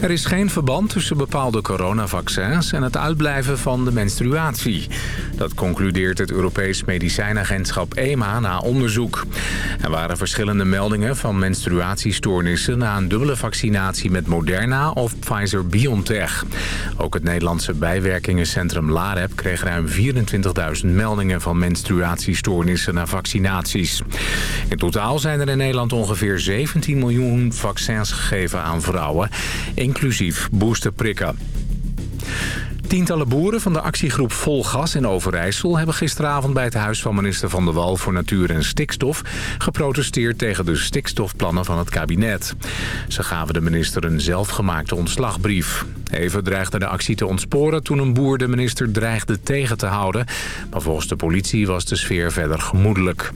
Er is geen verband tussen bepaalde coronavaccins en het uitblijven van de menstruatie. Dat concludeert het Europees Medicijnagentschap EMA na onderzoek. Er waren verschillende meldingen van menstruatiestoornissen... na een dubbele vaccinatie met Moderna of Pfizer-BioNTech. Ook het Nederlandse bijwerkingencentrum LAREP kreeg ruim 24.000 meldingen... van menstruatiestoornissen na vaccinaties. In totaal zijn er in Nederland ongeveer 17 miljoen vaccins gegeven aan vrouwen, inclusief boosterprikken. Tientallen boeren van de actiegroep Vol Gas in Overijssel... hebben gisteravond bij het huis van minister Van der Wal voor Natuur en Stikstof... geprotesteerd tegen de stikstofplannen van het kabinet. Ze gaven de minister een zelfgemaakte ontslagbrief. Even dreigde de actie te ontsporen toen een boer de minister dreigde tegen te houden. Maar volgens de politie was de sfeer verder gemoedelijk.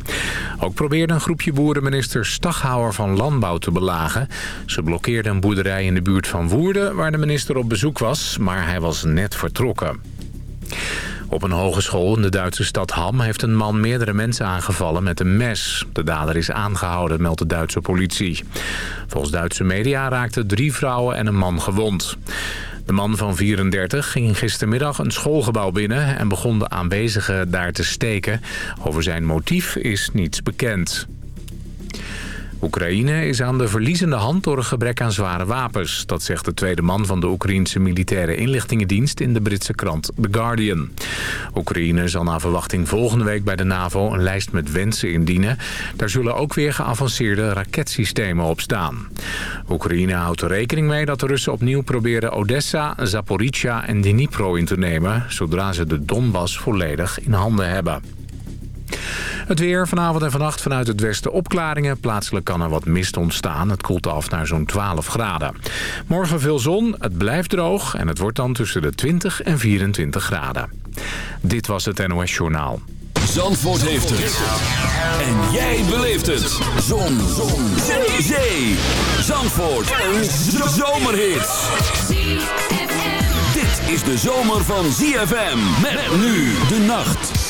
Ook probeerde een groepje boeren minister Staghouwer van Landbouw te belagen. Ze blokkeerden een boerderij in de buurt van Woerden waar de minister op bezoek was. Maar hij was net vertrokken. Op een hogeschool in de Duitse stad Ham heeft een man meerdere mensen aangevallen met een mes. De dader is aangehouden, meldt de Duitse politie. Volgens Duitse media raakten drie vrouwen en een man gewond. De man van 34 ging gistermiddag een schoolgebouw binnen en begon de aanwezigen daar te steken. Over zijn motief is niets bekend. Oekraïne is aan de verliezende hand door een gebrek aan zware wapens. Dat zegt de tweede man van de Oekraïense militaire inlichtingendienst in de Britse krant The Guardian. Oekraïne zal naar verwachting volgende week bij de NAVO een lijst met wensen indienen. Daar zullen ook weer geavanceerde raketsystemen op staan. Oekraïne houdt er rekening mee dat de Russen opnieuw proberen Odessa, Zaporizhia en Dnipro in te nemen... zodra ze de Donbass volledig in handen hebben. Het weer vanavond en vannacht vanuit het westen opklaringen. Plaatselijk kan er wat mist ontstaan. Het koelt af naar zo'n 12 graden. Morgen veel zon, het blijft droog en het wordt dan tussen de 20 en 24 graden. Dit was het NOS Journaal. Zandvoort heeft het. En jij beleeft het. Zon. zon. Zee. Zee. Zandvoort. Een zomerhit. Dit is de zomer van ZFM. Met nu de nacht.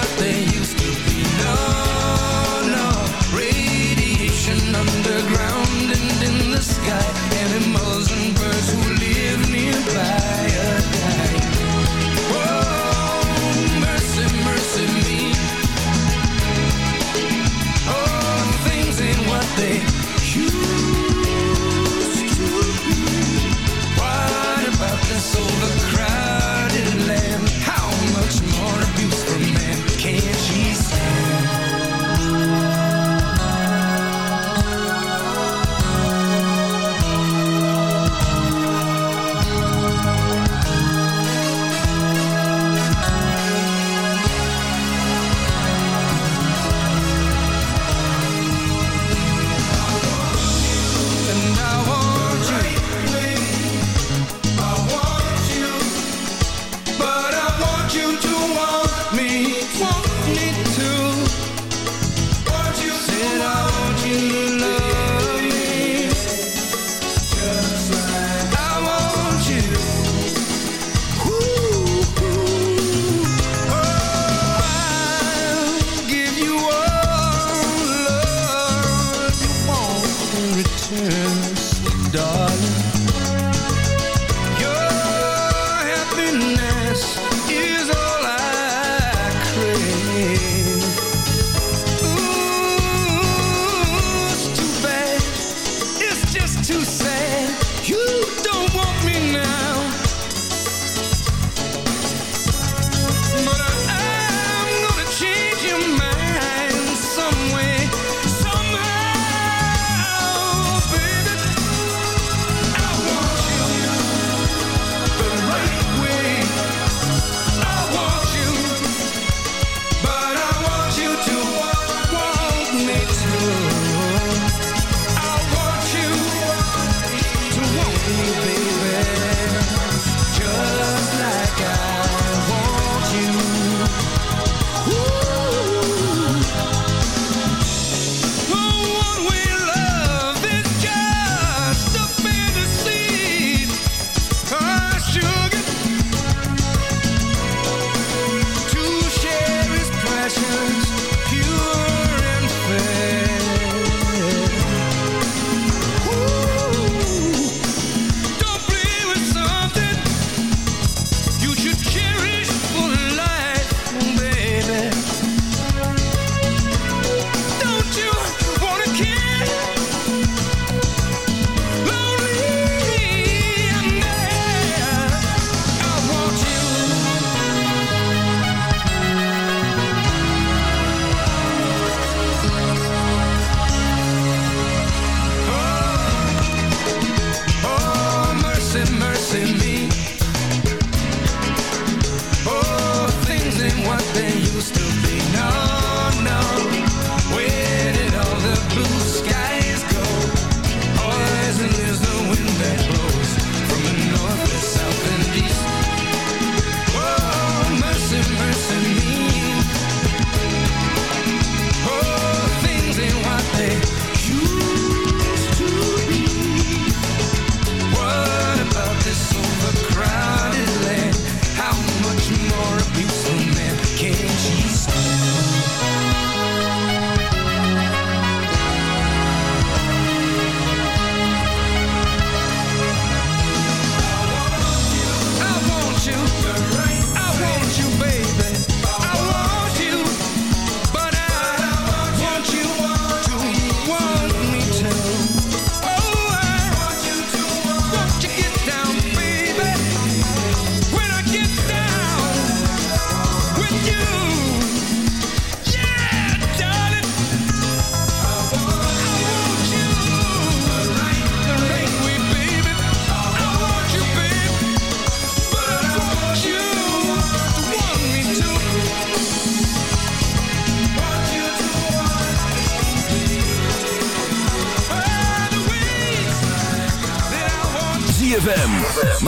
I think.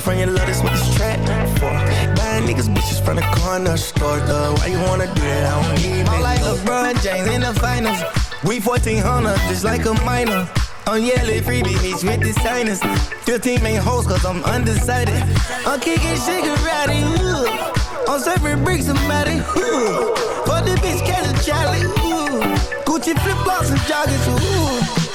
from your love, that's what this track for. Buying niggas bitches from the corner store, though. Why you wanna do that? I don't need it. I'm like LeBron James in the finals. We 1400, just like a minor. I'm yelling free bitch with the signers. 15 main hoes, cause I'm undecided. I'm kicking cigarette, ooh. I'm serving bricks, somebody, ooh. For the bitch, catch a Charlie, ooh. Gucci flip flops and joggers, ooh.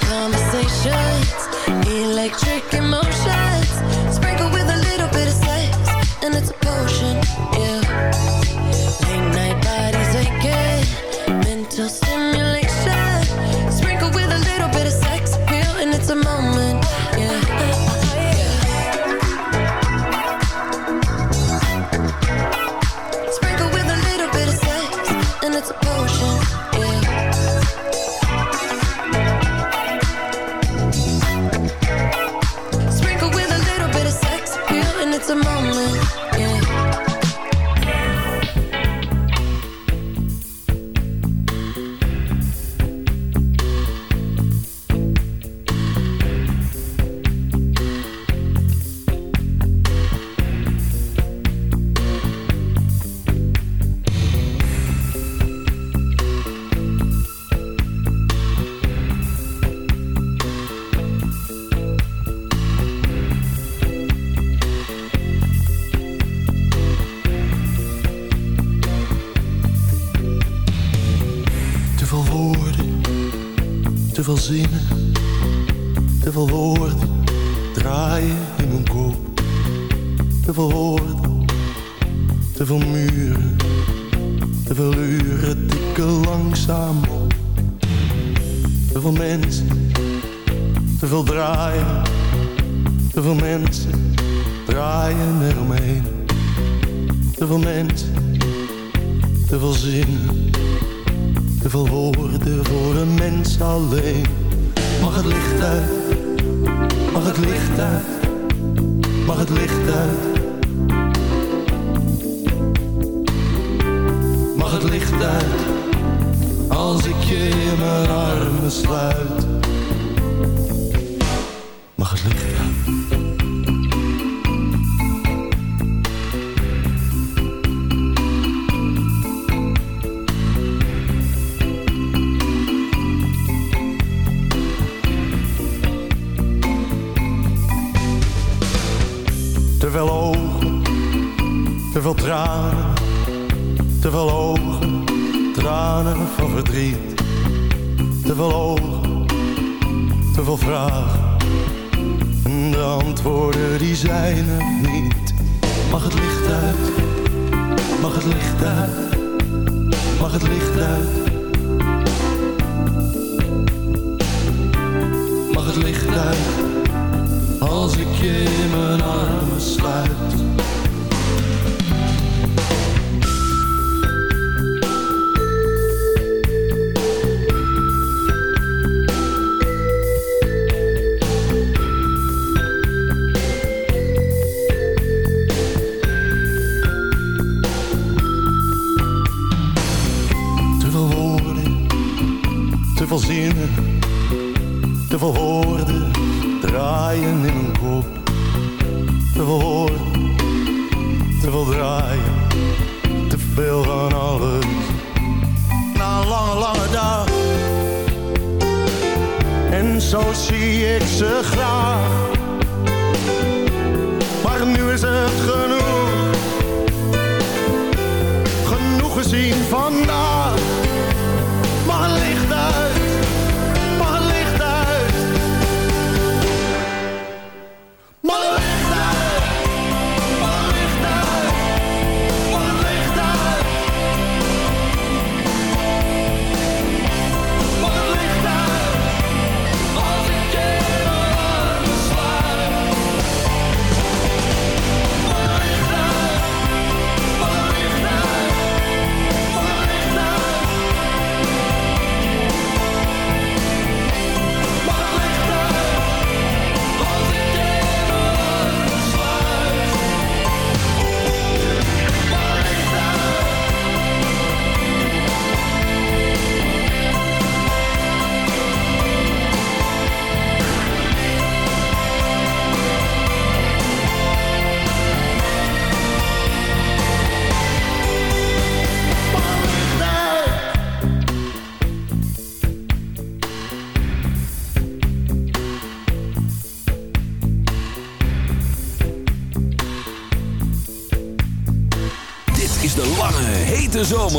conversations, electric emotions. zien. als ik je in mijn armen sluit. Mag het licht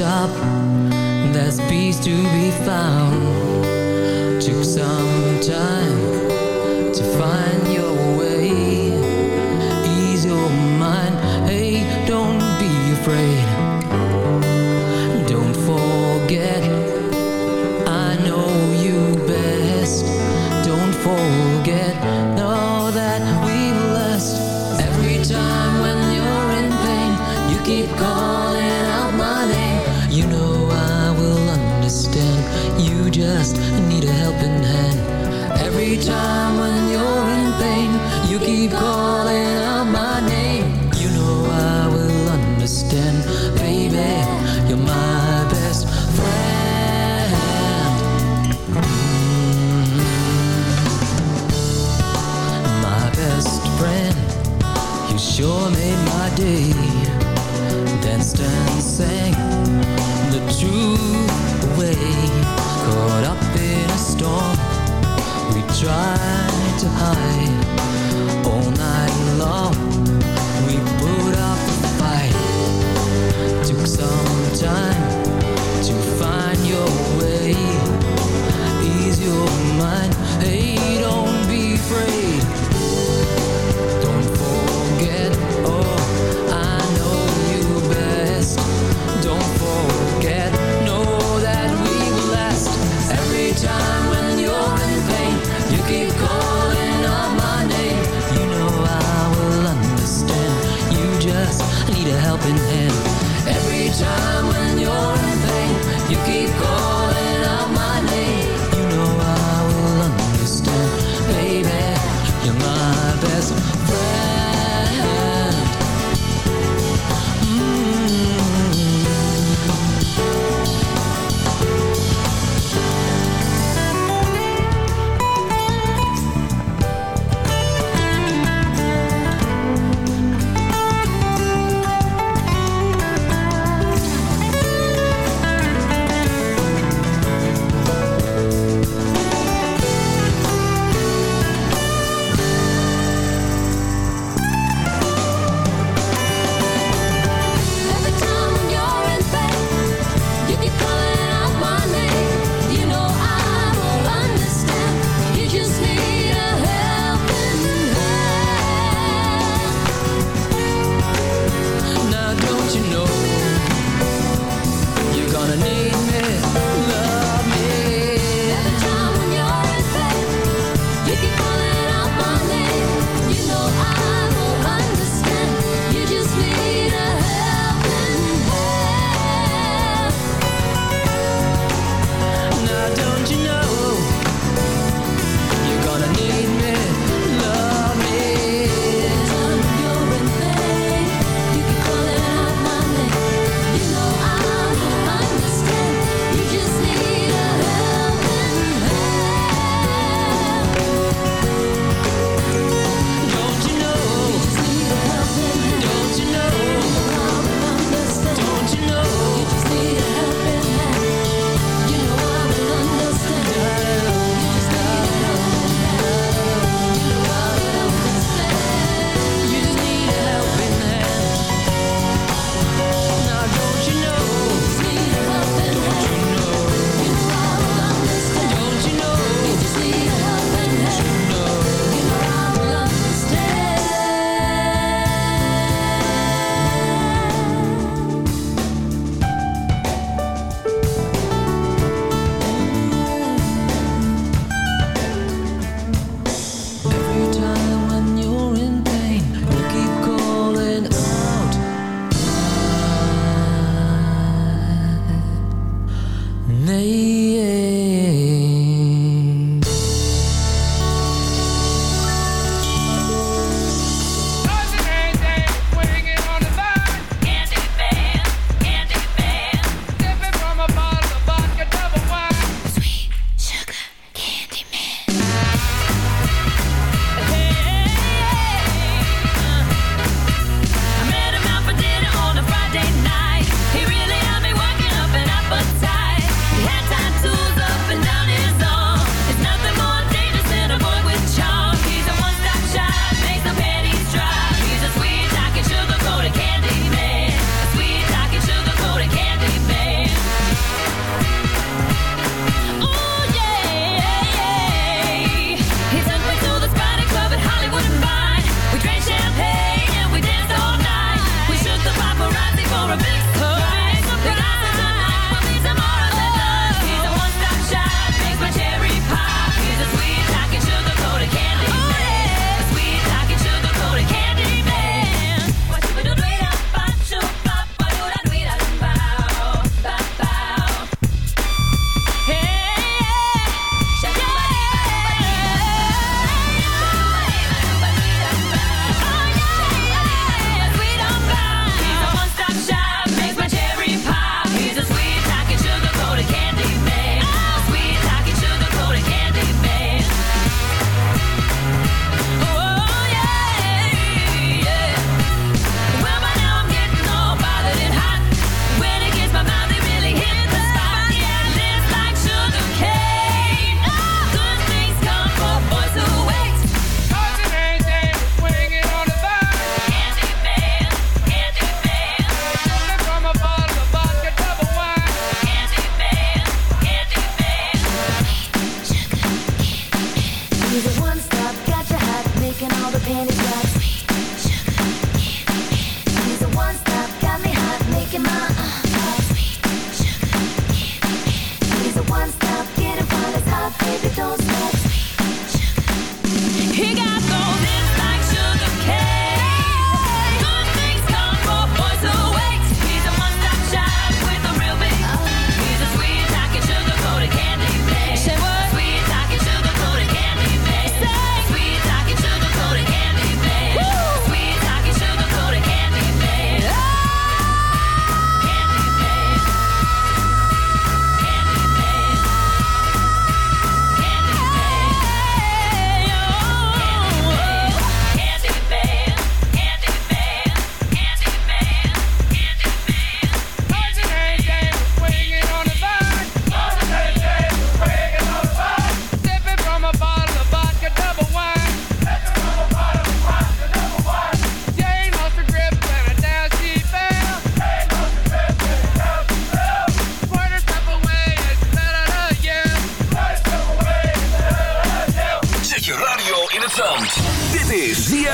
stop. There's peace to be found. Took some time.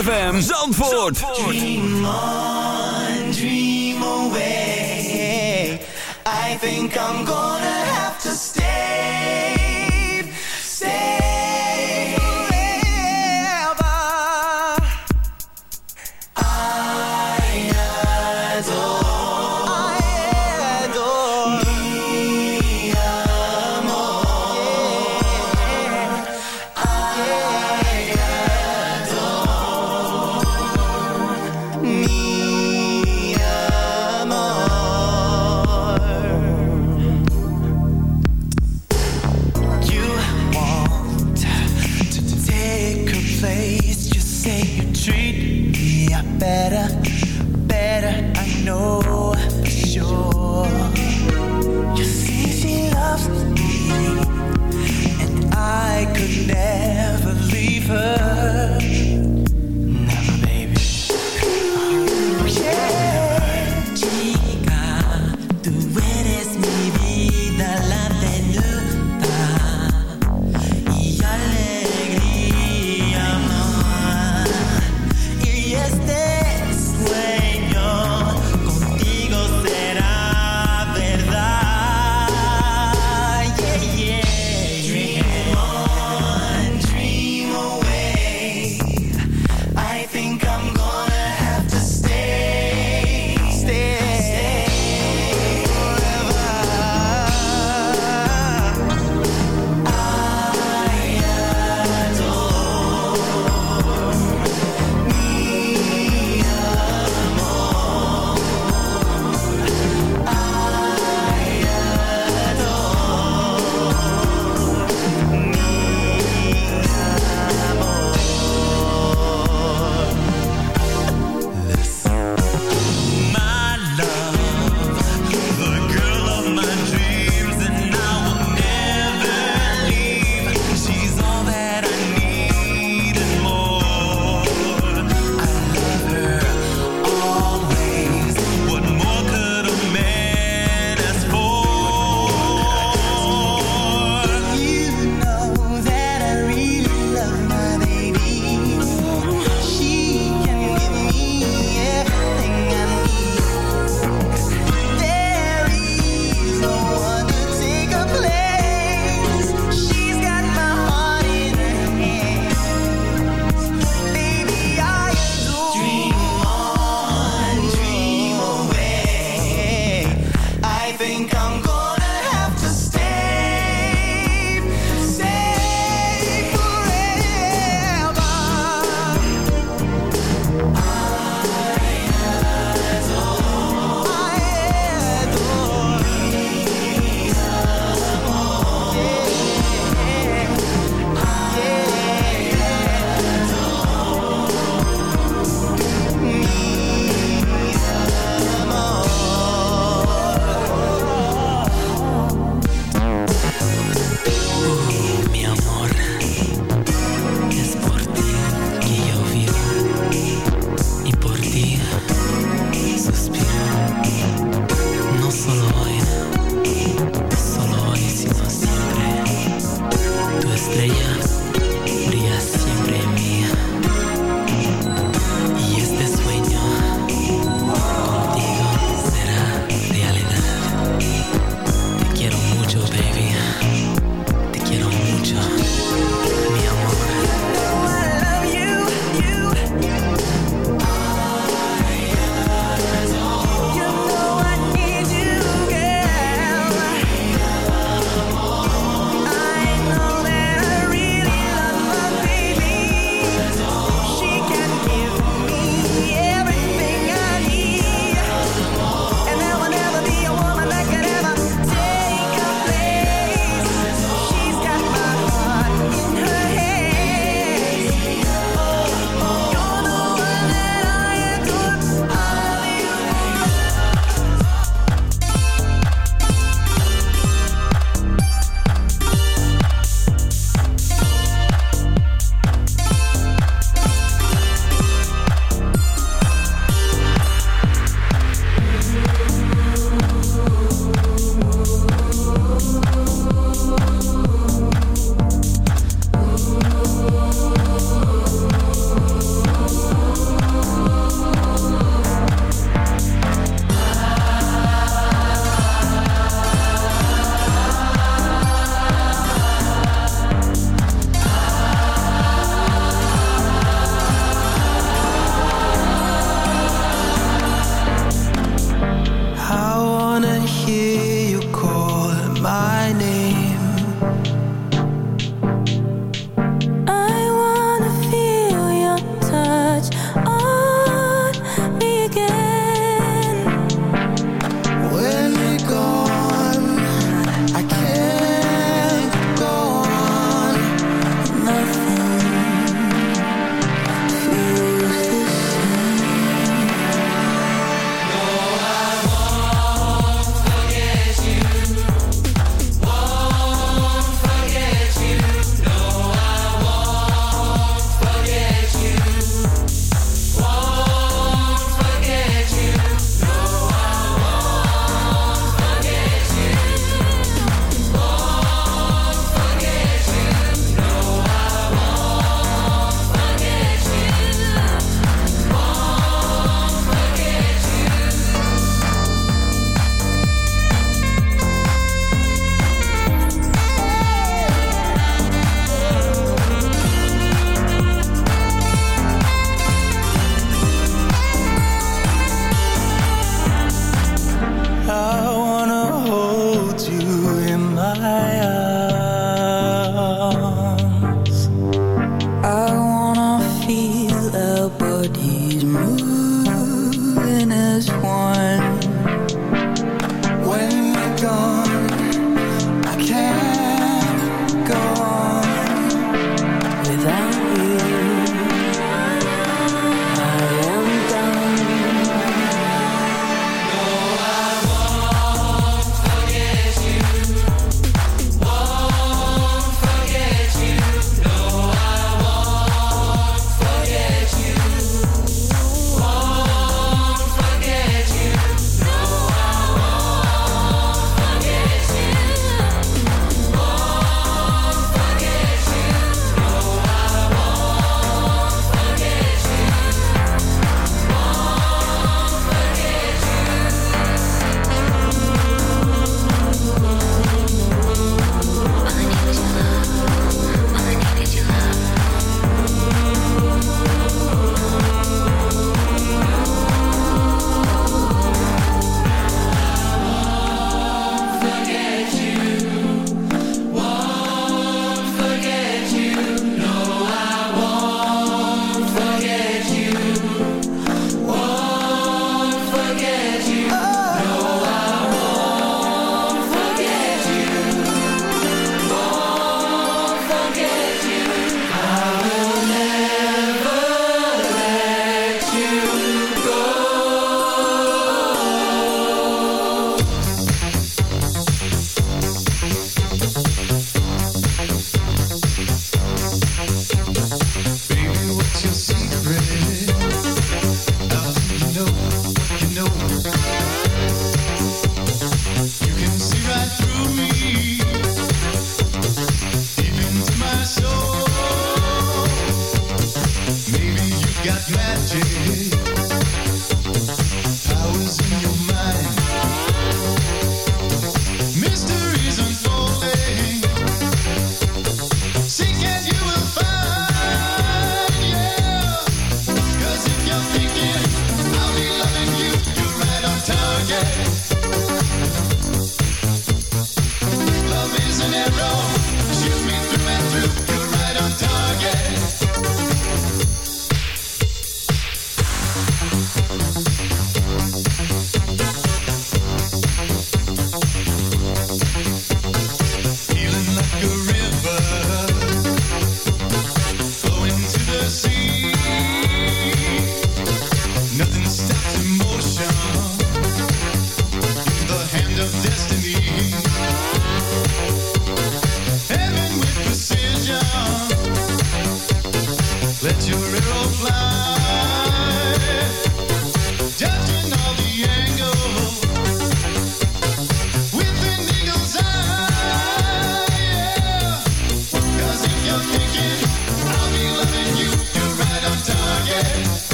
ZFM Zandvoort. Dream on, dream away. I think I'm gonna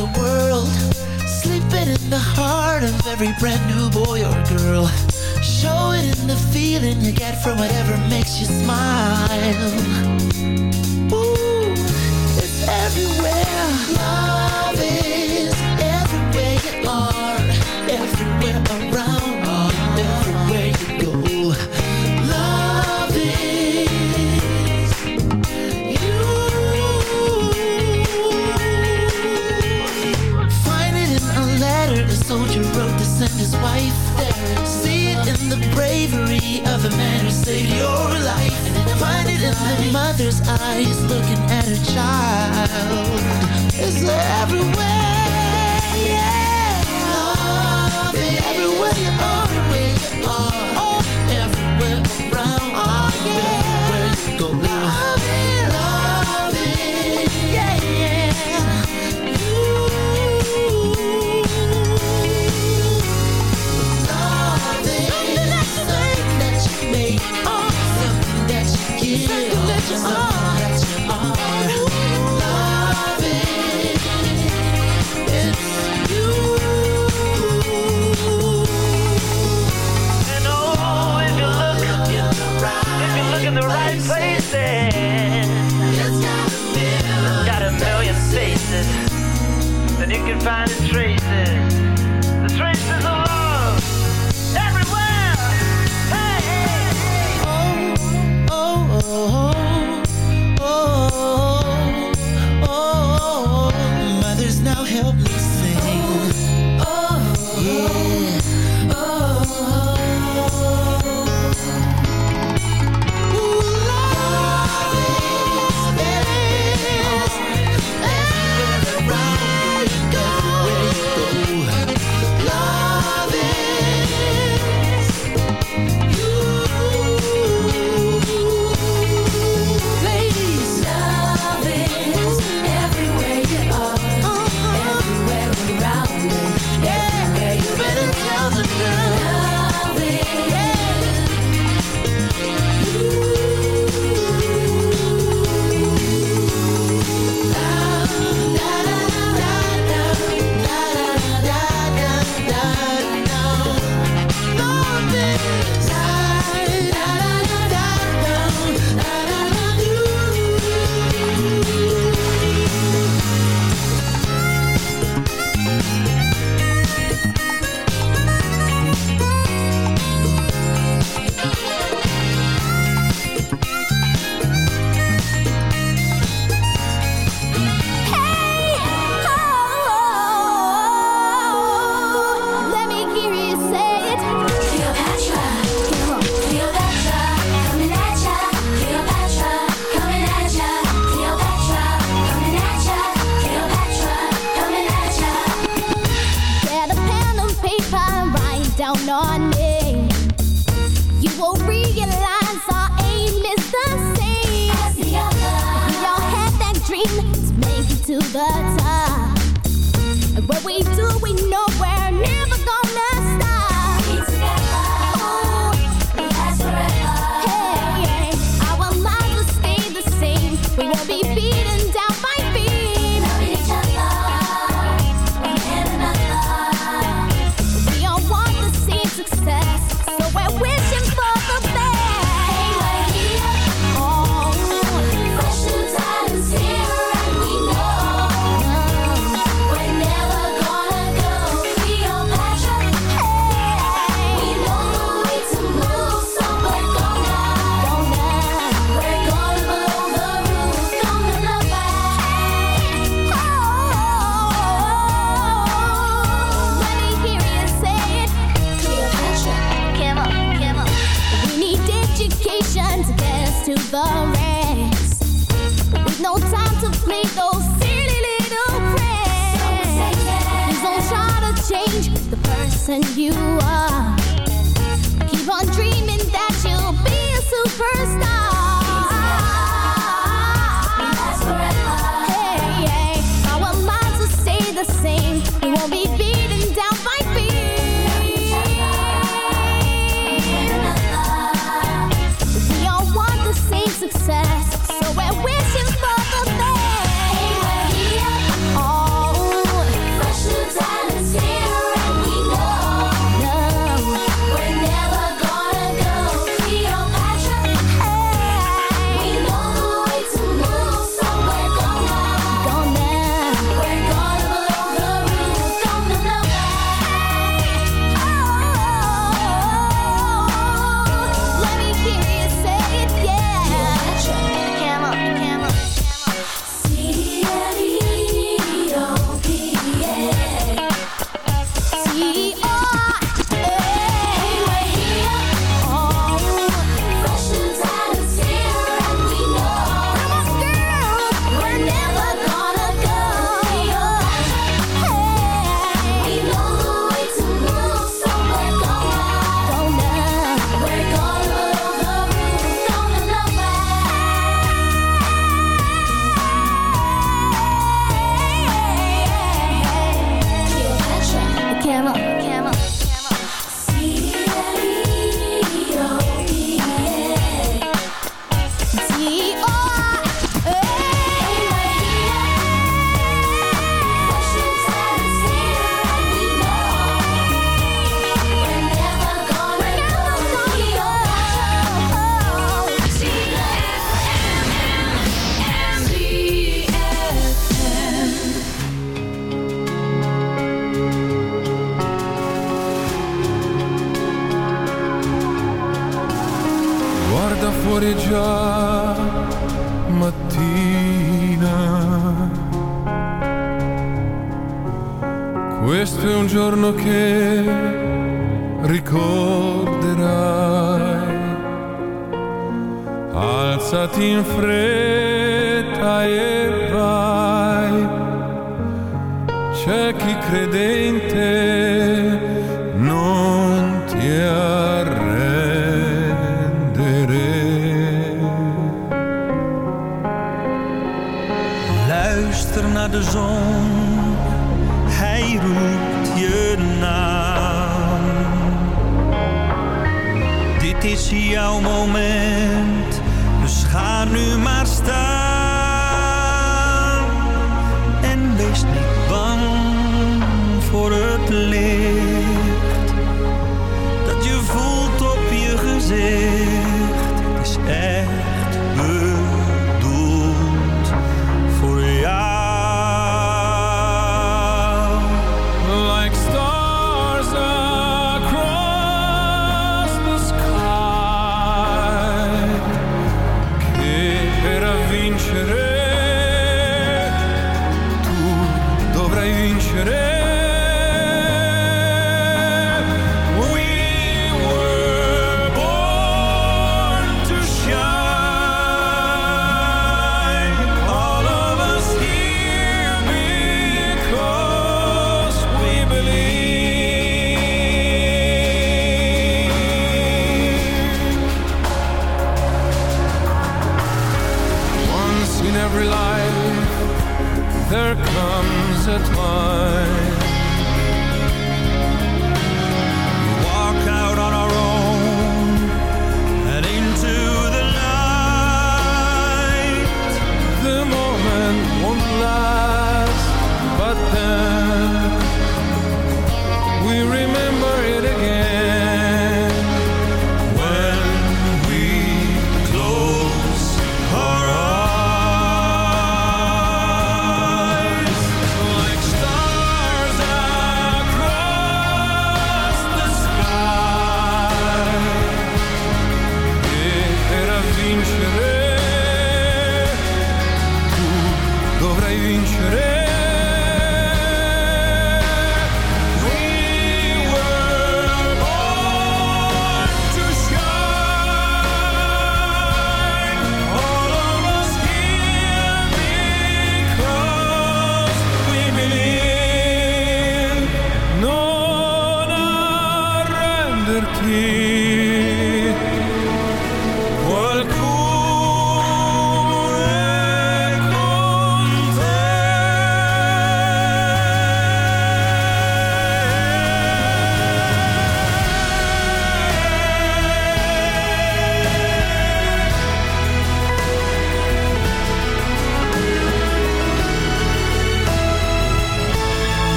the world Sleeping in the heart of every brand new boy or girl. Show it in the feeling you get from whatever makes you smile. Ooh, it's everywhere. Love mother's eyes looking at her child. Is everywhere, yeah. Love everywhere you are. finding traces.